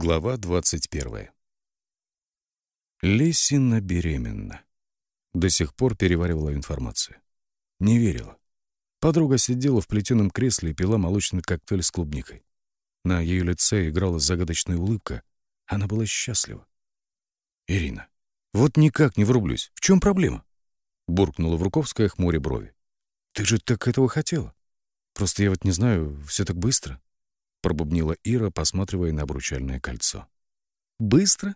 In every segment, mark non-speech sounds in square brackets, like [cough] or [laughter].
Глава 21. Лесина беременна. До сих пор переваривала информацию. Не верила. Подруга сидела в плетеном кресле и пила молочный коктейль с клубникой. На ее лице играла загадочная улыбка. Она была счастлива. «Ирина, вот никак не врублюсь. В чем проблема?» Буркнула Вруковская, хмуря брови. «Ты же так этого хотела. Просто я вот не знаю, все так быстро». — пробубнила Ира, посматривая на обручальное кольцо. «Быстро?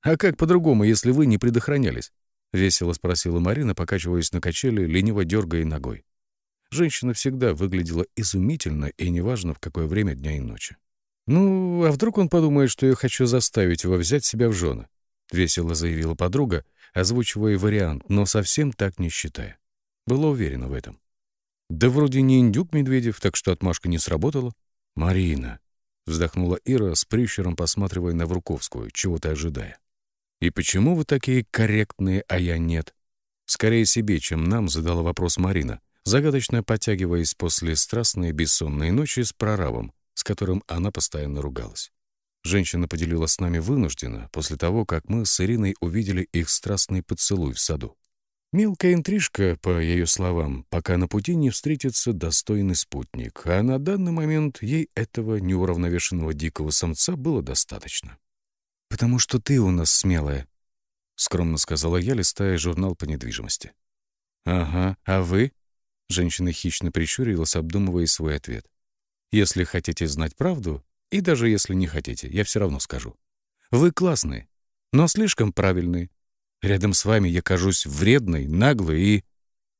А как по-другому, если вы не предохранялись?» — весело спросила Марина, покачиваясь на качели, лениво дергая ногой. Женщина всегда выглядела изумительно, и неважно, в какое время дня и ночи. «Ну, а вдруг он подумает, что я хочу заставить его взять себя в жены?» — весело заявила подруга, озвучивая вариант, но совсем так не считая. Была уверена в этом. «Да вроде не индюк Медведев, так что отмашка не сработала. «Марина», — вздохнула Ира с прищуром, посматривая на Вруковскую, чего-то ожидая. «И почему вы такие корректные, а я нет?» Скорее себе, чем нам, задала вопрос Марина, загадочно подтягиваясь после страстной бессонной ночи с прорабом, с которым она постоянно ругалась. Женщина поделилась с нами вынужденно, после того, как мы с Ириной увидели их страстный поцелуй в саду. Мелкая интрижка, по ее словам, пока на пути не встретится достойный спутник, а на данный момент ей этого неуравновешенного дикого самца было достаточно. «Потому что ты у нас смелая», — скромно сказала я, листая журнал по недвижимости. «Ага, а вы?» — женщина хищно прищурилась, обдумывая свой ответ. «Если хотите знать правду, и даже если не хотите, я все равно скажу. Вы классные, но слишком правильные, Рядом с вами я кажусь вредной, наглой и...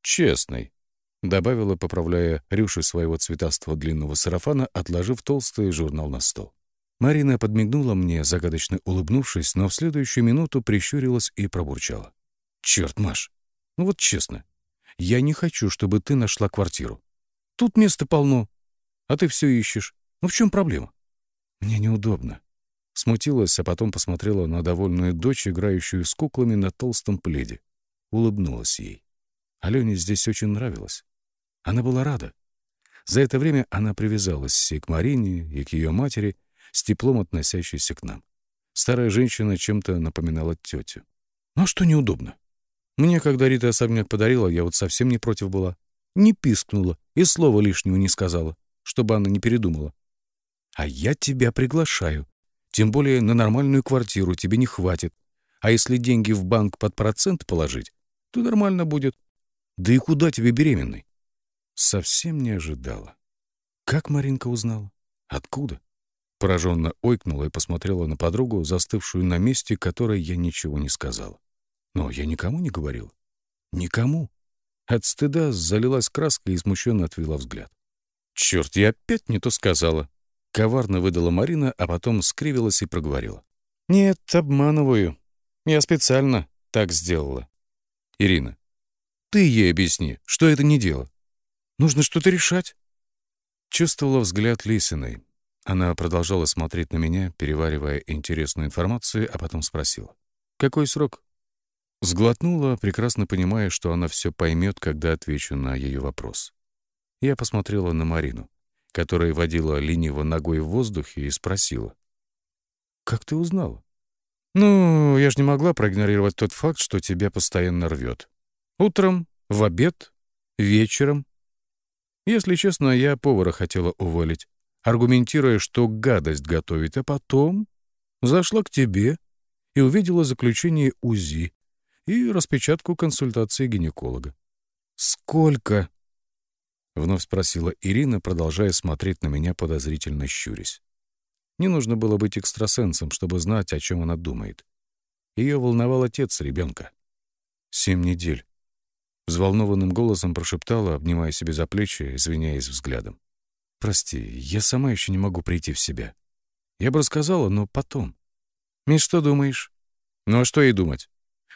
честной», — добавила, поправляя рюши своего цветастого длинного сарафана, отложив толстый журнал на стол. Марина подмигнула мне, загадочно улыбнувшись, но в следующую минуту прищурилась и пробурчала. «Черт, Маш, ну вот честно, я не хочу, чтобы ты нашла квартиру. Тут места полно, а ты все ищешь. Ну в чем проблема?» «Мне неудобно», Смутилась, а потом посмотрела на довольную дочь, играющую с куклами на толстом пледе. Улыбнулась ей. Алене здесь очень нравилось. Она была рада. За это время она привязалась и к Марине, и к ее матери, с теплом относящейся к нам. Старая женщина чем-то напоминала тетю. Ну что неудобно? Мне, когда Рита особняк подарила, я вот совсем не против была. Не пискнула и слова лишнего не сказала, чтобы она не передумала. А я тебя приглашаю, тем более на нормальную квартиру тебе не хватит. А если деньги в банк под процент положить, то нормально будет. Да и куда тебе беременный? Совсем не ожидала. Как Маринка узнала? Откуда? Пораженно ойкнула и посмотрела на подругу, застывшую на месте, которой я ничего не сказала. Но я никому не говорил. Никому. От стыда залилась краска и смущенно отвела взгляд. Черт, я опять не то сказала. Коварно выдала Марина, а потом скривилась и проговорила. «Нет, обманываю. Я специально так сделала». «Ирина, ты ей объясни, что это не дело. Нужно что-то решать». Чувствовала взгляд Лисиной. Она продолжала смотреть на меня, переваривая интересную информацию, а потом спросила. «Какой срок?» Сглотнула, прекрасно понимая, что она все поймет, когда отвечу на ее вопрос. Я посмотрела на Марину которая водила лениво ногой в воздухе и спросила. «Как ты узнала?» «Ну, я же не могла проигнорировать тот факт, что тебя постоянно рвет. Утром, в обед, вечером. Если честно, я повара хотела уволить, аргументируя, что гадость готовит, а потом зашла к тебе и увидела заключение УЗИ и распечатку консультации гинеколога. «Сколько?» — вновь спросила Ирина, продолжая смотреть на меня подозрительно щурясь. Не нужно было быть экстрасенсом, чтобы знать, о чем она думает. Ее волновал отец ребенка. «Семь недель», — взволнованным голосом прошептала, обнимая себе за плечи, извиняясь взглядом. «Прости, я сама еще не могу прийти в себя. Я бы рассказала, но потом». «Миш, что думаешь?» «Ну а что ей думать?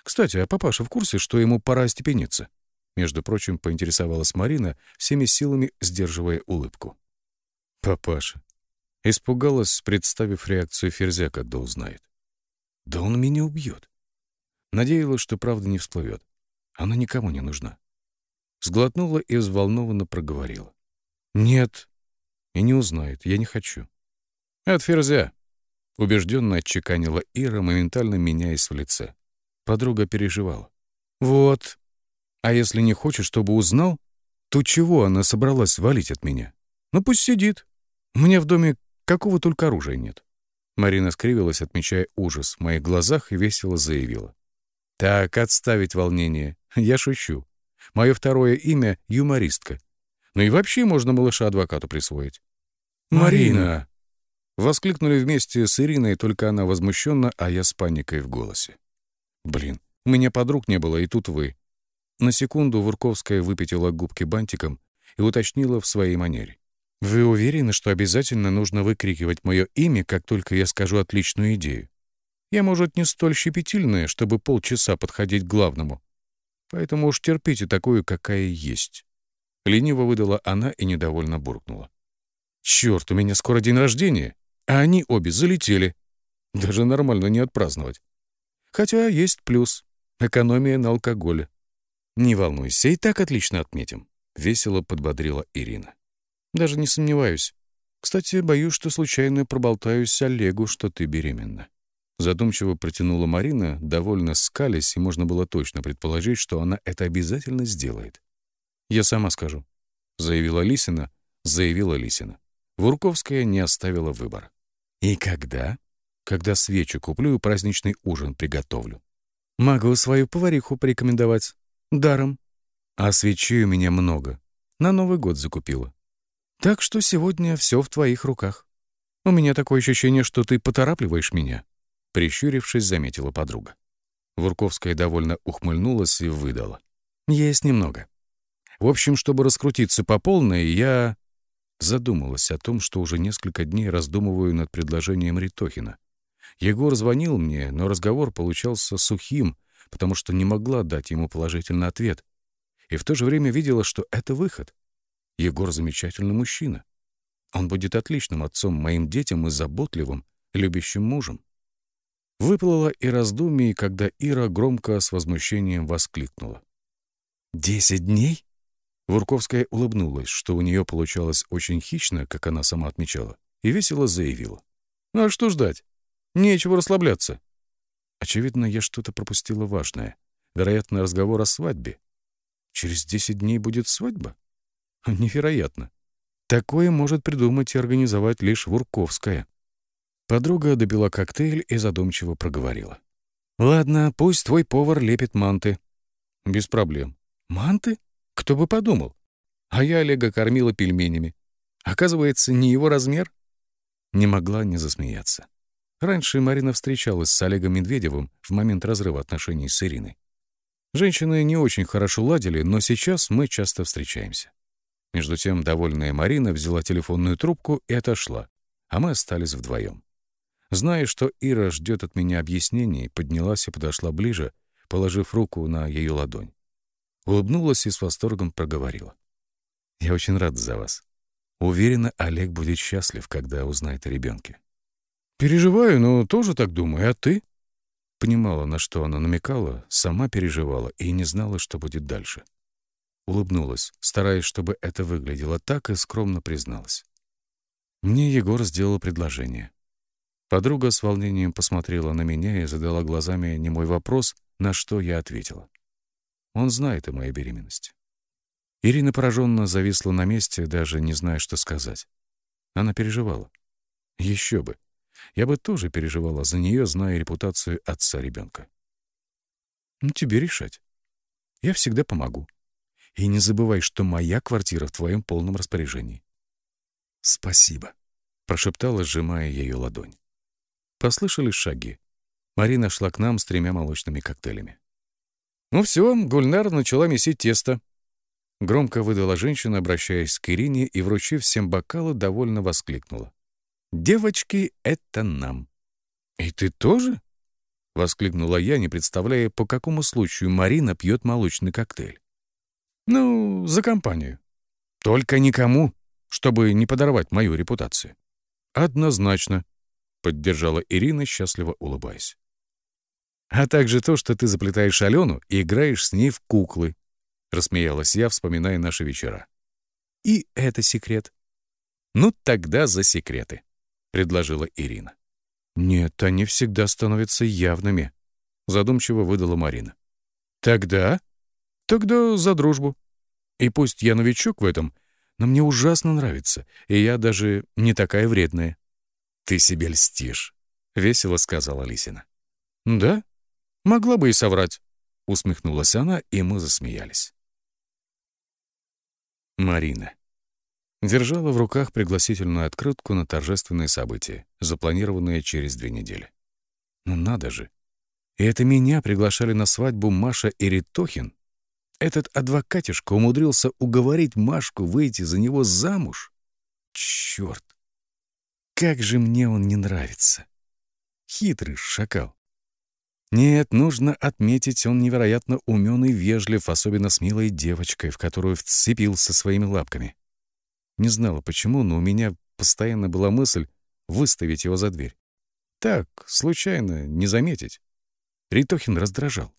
Кстати, а папаша в курсе, что ему пора остепениться?» Между прочим, поинтересовалась Марина, всеми силами сдерживая улыбку. «Папаша». Испугалась, представив реакцию Ферзя, когда узнает. «Да он меня убьет». Надеялась, что правда не всплывет. Она никому не нужна. Сглотнула и взволнованно проговорила. «Нет, и не узнает, я не хочу». «От Ферзя», Убежденно отчеканила Ира, моментально меняясь в лице. Подруга переживала. «Вот. А если не хочет, чтобы узнал, то чего она собралась валить от меня? Ну пусть сидит. У меня в доме какого только оружия нет». Марина скривилась, отмечая ужас в моих глазах, и весело заявила. «Так, отставить волнение. Я шучу. Мое второе имя — юмористка. Ну и вообще можно малыша адвокату присвоить». «Марина!» Воскликнули вместе с Ириной, только она возмущенно, а я с паникой в голосе. «Блин, у меня подруг не было, и тут вы». На секунду Вурковская выпятила губки бантиком и уточнила в своей манере. «Вы уверены, что обязательно нужно выкрикивать мое имя, как только я скажу отличную идею? Я, может, не столь щепетильная, чтобы полчаса подходить к главному. Поэтому уж терпите такую, какая есть». Лениво выдала она и недовольно буркнула. «Черт, у меня скоро день рождения, а они обе залетели. Даже нормально не отпраздновать. Хотя есть плюс — экономия на алкоголе. Не волнуйся, и так отлично отметим», — весело подбодрила Ирина. Даже не сомневаюсь. Кстати, боюсь, что случайно проболтаюсь Олегу, что ты беременна. Задумчиво протянула Марина, довольно скались, и можно было точно предположить, что она это обязательно сделает. «Я сама скажу», — заявила Лисина, заявила Лисина. Вурковская не оставила выбора. «И когда?» «Когда свечу куплю и праздничный ужин приготовлю». «Могу свою повариху порекомендовать. Даром. А свечей у меня много. На Новый год закупила. Так что сегодня все в твоих руках. У меня такое ощущение, что ты поторапливаешь меня», — прищурившись, заметила подруга. Вурковская довольно ухмыльнулась и выдала. «Есть немного. В общем, чтобы раскрутиться по полной, я...» Задумалась о том, что уже несколько дней раздумываю над предложением Ритохина. Егор звонил мне, но разговор получался сухим, потому что не могла дать ему положительный ответ. И в то же время видела, что это выход. Егор замечательный мужчина. Он будет отличным отцом моим детям и заботливым, любящим мужем. Выплыла и раздумие, когда Ира громко с возмущением воскликнула. «Десять дней?» Вурковская улыбнулась, что у нее получалось очень хищно, как она сама отмечала, и весело заявила. «Ну а что ждать? Нечего расслабляться». Очевидно, я что-то пропустила важное. Вероятно, разговор о свадьбе. Через десять дней будет свадьба? Невероятно. Такое может придумать и организовать лишь Вурковская. Подруга добила коктейль и задумчиво проговорила. «Ладно, пусть твой повар лепит манты». «Без проблем». «Манты? Кто бы подумал? А я Олега кормила пельменями. Оказывается, не его размер?» Не могла не засмеяться. Раньше Марина встречалась с Олегом Медведевым в момент разрыва отношений с Ириной. Женщины не очень хорошо ладили, но сейчас мы часто встречаемся. Между тем довольная Марина взяла телефонную трубку и отошла, а мы остались вдвоем. Зная, что Ира ждет от меня объяснений, поднялась и подошла ближе, положив руку на ее ладонь. Улыбнулась и с восторгом проговорила. «Я очень рад за вас. Уверена, Олег будет счастлив, когда узнает о ребенке. «Переживаю, но тоже так думаю. А ты?» Понимала, на что она намекала, сама переживала и не знала, что будет дальше улыбнулась, стараясь, чтобы это выглядело так, и скромно призналась. Мне Егор сделал предложение. Подруга с волнением посмотрела на меня и задала глазами не мой вопрос, на что я ответила. Он знает о моей беременности. Ирина пораженно зависла на месте, даже не зная, что сказать. Она переживала. Еще бы. Я бы тоже переживала за нее, зная репутацию отца ребенка. Ну, тебе решать. Я всегда помогу. И не забывай, что моя квартира в твоем полном распоряжении. Спасибо, прошептала, сжимая ее ладонь. Послышались шаги. Марина шла к нам с тремя молочными коктейлями. «Ну все, Гульнар начала месить тесто». Громко выдала женщина, обращаясь к Ирине и, вручив всем бокалы, довольно воскликнула. «Девочки, это нам». «И ты тоже?» — воскликнула я, не представляя, по какому случаю Марина пьет молочный коктейль. Ну, за компанию. Только никому, чтобы не подорвать мою репутацию. Однозначно, поддержала Ирина, счастливо улыбаясь. А также то, что ты заплетаешь Алену и играешь с ней в куклы, рассмеялась я, вспоминая наши вечера. И это секрет. Ну тогда за секреты, предложила Ирина. Нет, они всегда становятся явными, задумчиво выдала Марина. Тогда? Тогда за дружбу. И пусть я новичок в этом, но мне ужасно нравится, и я даже не такая вредная. Ты себе льстишь, весело сказала Лисина. Да? Могла бы и соврать, усмехнулась она, и мы засмеялись. Марина держала в руках пригласительную открытку на торжественное событие, запланированное через две недели. Ну надо же! И это меня приглашали на свадьбу Маша и Ритохин. Этот адвокатишка умудрился уговорить Машку выйти за него замуж. Черт! Как же мне он не нравится! Хитрый шакал. Нет, нужно отметить, он невероятно умен и вежлив, особенно с милой девочкой, в которую вцепился своими лапками. Не знала почему, но у меня постоянно была мысль выставить его за дверь. Так, случайно, не заметить. Ритохин раздражал.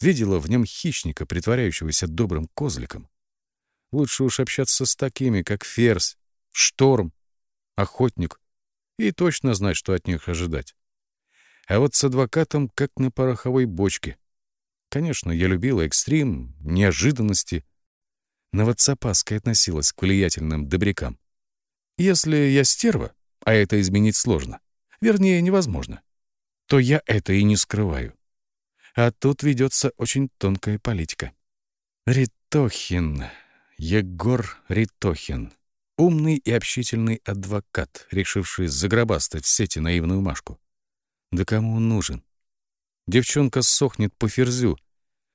Видела в нем хищника, притворяющегося добрым козликом. Лучше уж общаться с такими, как Ферзь, Шторм, Охотник, и точно знать, что от них ожидать. А вот с адвокатом как на пороховой бочке. Конечно, я любила экстрим, неожиданности, но вот с опаской относилась к влиятельным добрякам. Если я стерва, а это изменить сложно, вернее, невозможно, то я это и не скрываю. А тут ведется очень тонкая политика. Ритохин, Егор Ритохин, умный и общительный адвокат, решивший загробастать в сети наивную Машку. Да кому он нужен? Девчонка сохнет по ферзю,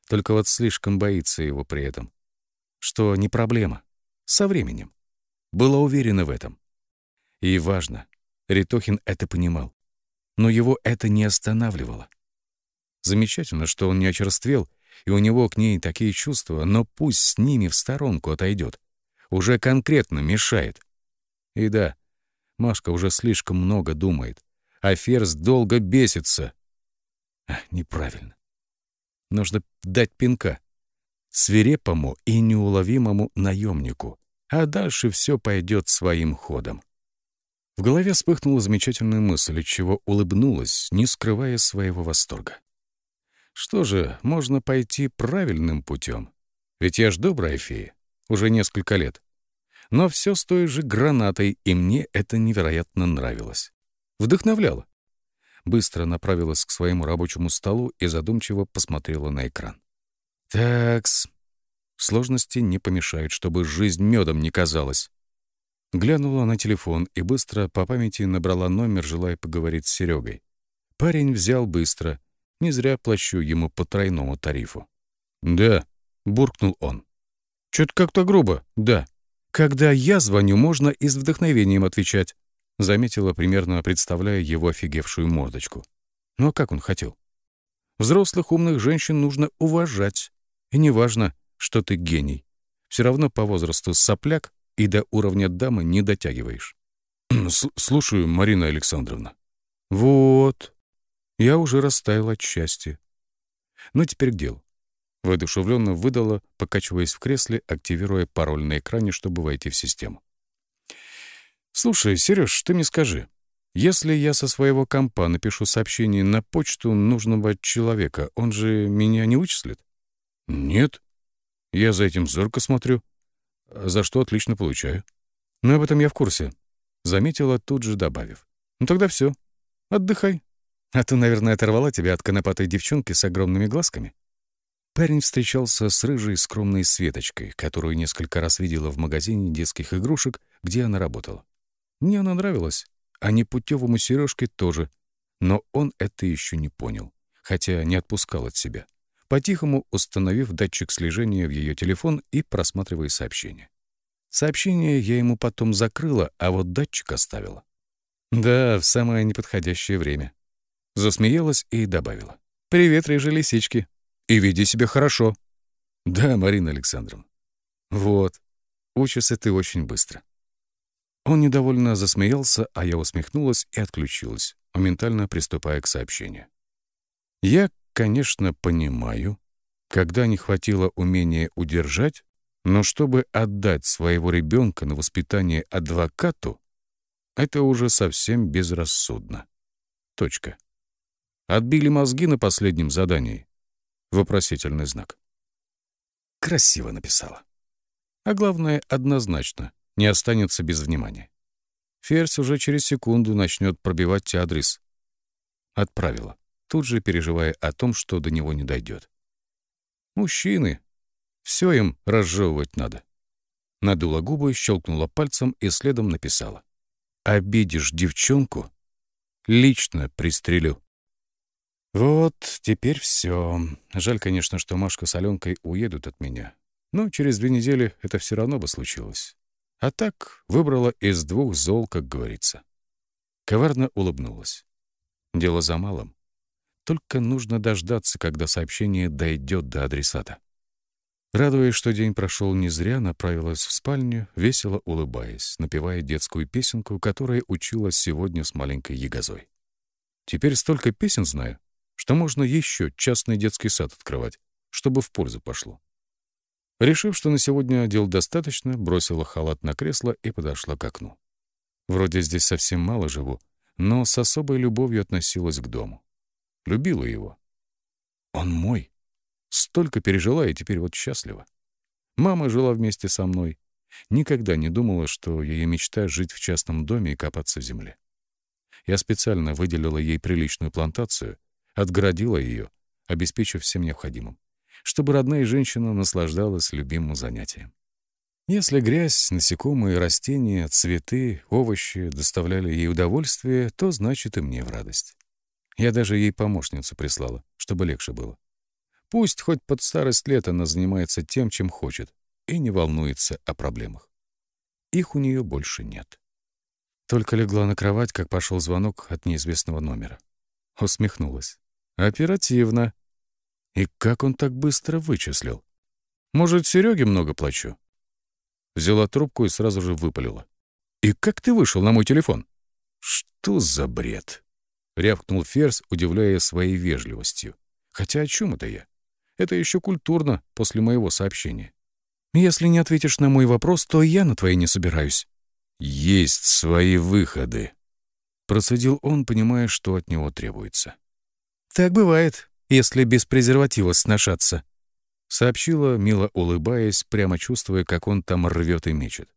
только вот слишком боится его при этом что не проблема. Со временем. Была уверена в этом. И важно, Ритохин это понимал. Но его это не останавливало. Замечательно, что он не очерствел, и у него к ней такие чувства, но пусть с ними в сторонку отойдет. Уже конкретно мешает. И да, Машка уже слишком много думает, а Ферзь долго бесится. А, неправильно. Нужно дать пинка свирепому и неуловимому наемнику, а дальше все пойдет своим ходом. В голове вспыхнула замечательная мысль, от чего улыбнулась, не скрывая своего восторга. Что же, можно пойти правильным путем. Ведь я ж добрая фея, уже несколько лет. Но все с той же гранатой, и мне это невероятно нравилось. Вдохновляло. Быстро направилась к своему рабочему столу и задумчиво посмотрела на экран. Такс. Сложности не помешают, чтобы жизнь медом не казалась. Глянула на телефон и быстро по памяти набрала номер, желая поговорить с Серегой. Парень взял быстро. Не зря плачу ему по тройному тарифу. «Да», — буркнул он. «Чё-то как-то грубо, да. Когда я звоню, можно и с вдохновением отвечать», — заметила, примерно представляя его офигевшую мордочку. «Ну а как он хотел?» «Взрослых умных женщин нужно уважать. И не важно, что ты гений. Все равно по возрасту сопляк и до уровня дамы не дотягиваешь. [clears throat] «Слушаю, Марина Александровна». «Вот. Я уже растаял от счастья. Ну, теперь к делу». Воодушевленно выдала, покачиваясь в кресле, активируя пароль на экране, чтобы войти в систему. «Слушай, Сереж, ты мне скажи, если я со своего компа напишу сообщение на почту нужного человека, он же меня не вычислит?» «Нет. Я за этим зорко смотрю, за что отлично получаю». «Ну, об этом я в курсе», — заметила, тут же добавив. «Ну тогда все. Отдыхай. А то, наверное, оторвала тебя от конопатой девчонки с огромными глазками». Парень встречался с рыжей скромной Светочкой, которую несколько раз видела в магазине детских игрушек, где она работала. Мне она нравилась, а непутевому Сережке тоже. Но он это еще не понял, хотя не отпускал от себя по-тихому установив датчик слежения в ее телефон и просматривая сообщения. Сообщение я ему потом закрыла, а вот датчик оставила. Да, в самое неподходящее время. Засмеялась и добавила. «Привет, рыжие лисички. И веди себя хорошо». «Да, Марина Александровна». «Вот. Учишься ты очень быстро». Он недовольно засмеялся, а я усмехнулась и отключилась, моментально приступая к сообщению. Я, конечно, понимаю, когда не хватило умения удержать, но чтобы отдать своего ребенка на воспитание адвокату, это уже совсем безрассудно. Точка. Отбили мозги на последнем задании. Вопросительный знак. Красиво написала. А главное, однозначно, не останется без внимания. Ферзь уже через секунду начнет пробивать адрес. Отправила, тут же переживая о том, что до него не дойдет. Мужчины. Все им разжевывать надо. Надула губы, щелкнула пальцем и следом написала. «Обидишь девчонку? Лично пристрелю». Вот, теперь все. Жаль, конечно, что Машка с Аленкой уедут от меня. Но через две недели это все равно бы случилось. А так выбрала из двух зол, как говорится. Коварно улыбнулась. Дело за малым. Только нужно дождаться, когда сообщение дойдет до адресата. Радуясь, что день прошел не зря, направилась в спальню, весело улыбаясь, напевая детскую песенку, которая училась сегодня с маленькой ягозой. Теперь столько песен знаю, что можно еще частный детский сад открывать, чтобы в пользу пошло. Решив, что на сегодня дел достаточно, бросила халат на кресло и подошла к окну. Вроде здесь совсем мало живу, но с особой любовью относилась к дому. Любила его. Он мой. Столько пережила и теперь вот счастлива. Мама жила вместе со мной. Никогда не думала, что ее мечта — жить в частном доме и копаться в земле. Я специально выделила ей приличную плантацию, отгородила ее, обеспечив всем необходимым, чтобы родная женщина наслаждалась любимым занятием. Если грязь, насекомые, растения, цветы, овощи доставляли ей удовольствие, то значит и мне в радость. Я даже ей помощницу прислала, чтобы легче было. Пусть хоть под старость лет она занимается тем, чем хочет, и не волнуется о проблемах. Их у нее больше нет. Только легла на кровать, как пошел звонок от неизвестного номера. Усмехнулась. Оперативно. И как он так быстро вычислил? Может, Сереге много плачу? Взяла трубку и сразу же выпалила. «И как ты вышел на мой телефон?» «Что за бред?» — рявкнул Ферс, удивляя своей вежливостью. «Хотя о чем это я? Это еще культурно после моего сообщения. Если не ответишь на мой вопрос, то я на твои не собираюсь». «Есть свои выходы», — процедил он, понимая, что от него требуется. «Так бывает, если без презерватива сношаться», — сообщила, мило улыбаясь, прямо чувствуя, как он там рвет и мечет.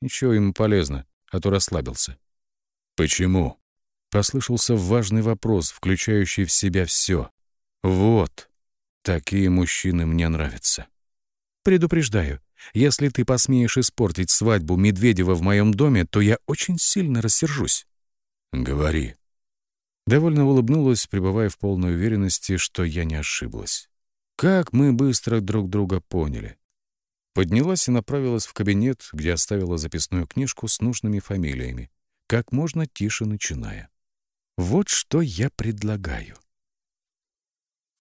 Ничего ему полезно, а то расслабился. «Почему?» — послышался важный вопрос, включающий в себя все. «Вот, такие мужчины мне нравятся». «Предупреждаю, если ты посмеешь испортить свадьбу Медведева в моем доме, то я очень сильно рассержусь». «Говори», Довольно улыбнулась, пребывая в полной уверенности, что я не ошиблась. Как мы быстро друг друга поняли. Поднялась и направилась в кабинет, где оставила записную книжку с нужными фамилиями, как можно тише начиная. Вот что я предлагаю.